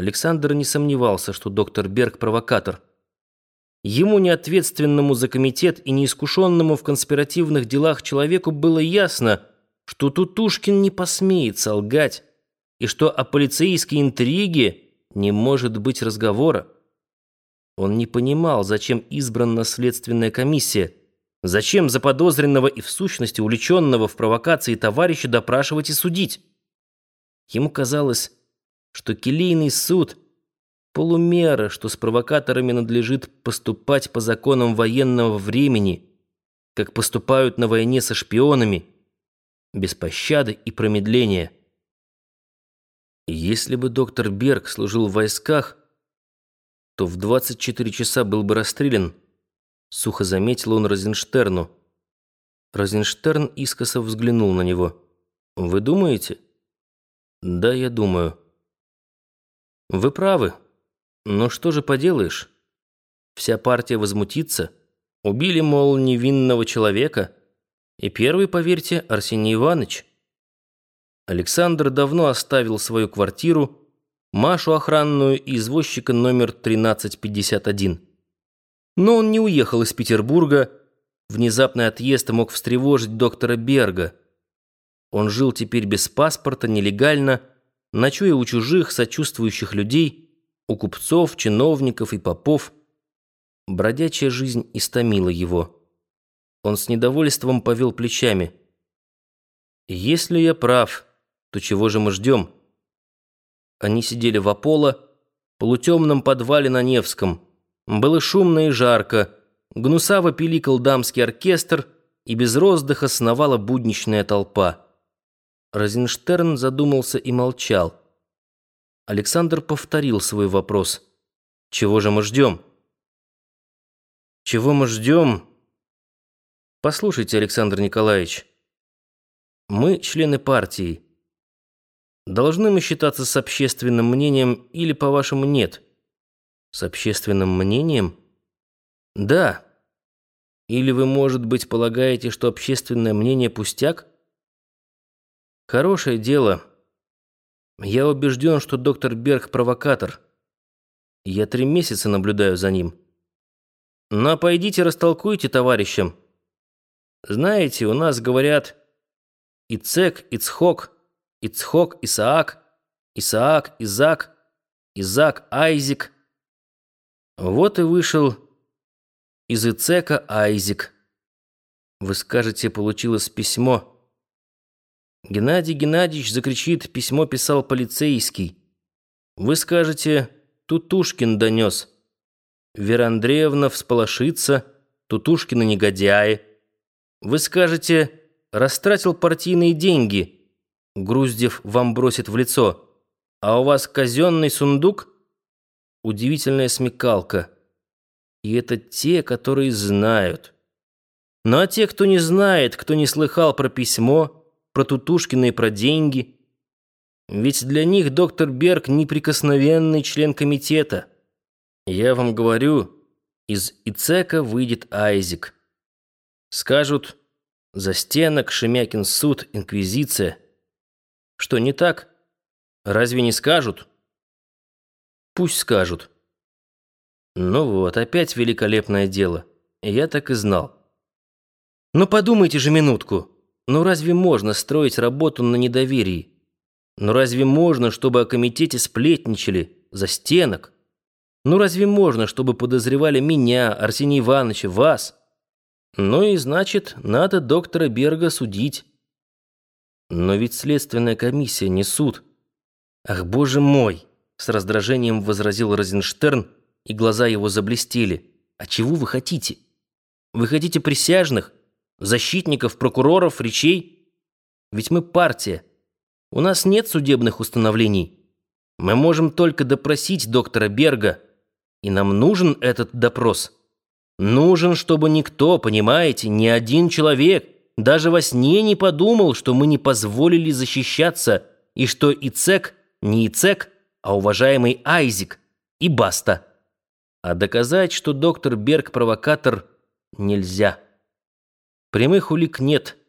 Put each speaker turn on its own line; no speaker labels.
Александр не сомневался, что доктор Берг провокатор. Ему, неответственному за комитет и неискушенному в конспиративных делах человеку, было ясно, что Тутушкин не посмеет солгать, и что о полицейской интриге не может быть разговора. Он не понимал, зачем избрана следственная комиссия, зачем заподозренного и в сущности увлеченного в провокации товарища допрашивать и судить. Ему казалось, что келейный суд — полумера, что с провокаторами надлежит поступать по законам военного времени, как поступают на войне со шпионами, без пощады и промедления. Если бы доктор Берг служил в войсках, то в 24 часа был бы расстрелян, сухо заметил он Розенштерну. Розенштерн искоса взглянул на него. «Вы думаете?» «Да, я думаю». Вы правы. Но что же поделаешь? Вся партия возмутится. Убили, мол, невинного человека. И первый, поверьте, Арсений Иванович. Александр давно оставил свою квартиру, Машу охранную и извозчика номер 1351. Но он не уехал из Петербурга. Внезапный отъезд мог встревожить доктора Берга. Он жил теперь без паспорта, нелегально, ночуя у чужих, сочувствующих людей, у купцов, чиновников и попов. Бродячая жизнь истомила его. Он с недовольством повел плечами. «Если я прав, то чего же мы ждем?» Они сидели в Аполло, полутемном подвале на Невском. Было шумно и жарко. Гнусаво пиликал дамский оркестр, и без роздыха сновала будничная толпа. Розенштерн задумался и молчал. Александр повторил свой вопрос. «Чего же мы ждем?» «Чего мы ждем?» «Послушайте, Александр Николаевич, мы члены партии. Должны мы считаться с общественным мнением или, по-вашему, нет?» «С общественным мнением?» «Да. Или вы, может быть, полагаете, что общественное мнение пустяк?» Хорошее дело. Я убежден, что доктор Берг провокатор. Я три месяца наблюдаю за ним. Но пойдите растолкуйте товарищам. Знаете, у нас говорят Ицек, Ицхок, Ицхок, Исаак, Исаак, Изак, Изак, Айзик. Вот и вышел из Ицека Айзик. Вы скажете, получилось письмо. Геннадий Геннадьевич закричит, письмо писал полицейский. Вы скажете, Тутушкин донес. Вера Андреевна всполошится, Тутушкина негодяи. Вы скажете, растратил партийные деньги. Груздев вам бросит в лицо. А у вас казенный сундук? Удивительная смекалка. И это те, которые знают. Ну а те, кто не знает, кто не слыхал про письмо про Тутушкина и про деньги. Ведь для них доктор Берг неприкосновенный член комитета. Я вам говорю, из ИЦЕКа выйдет Айзик. Скажут, за стенок, Шемякин суд, инквизиция. Что, не так? Разве не скажут? Пусть скажут. Ну вот, опять великолепное дело. Я так и знал. Но подумайте же минутку. Но разве можно строить работу на недоверии? Но разве можно, чтобы о комитете сплетничали за стенок? Ну разве можно, чтобы подозревали меня, Арсения Ивановича, вас? Ну и значит, надо доктора Берга судить. Но ведь следственная комиссия не суд. Ах, боже мой! С раздражением возразил Розенштерн, и глаза его заблестели. А чего вы хотите? Вы хотите присяжных? Защитников, прокуроров, речей. Ведь мы партия. У нас нет судебных установлений. Мы можем только допросить доктора Берга. И нам нужен этот допрос. Нужен, чтобы никто, понимаете, ни один человек даже во сне не подумал, что мы не позволили защищаться, и что ИЦЕК не ИЦЕК, а уважаемый Айзик, и баста. А доказать, что доктор Берг провокатор, нельзя. Прямых улик нет.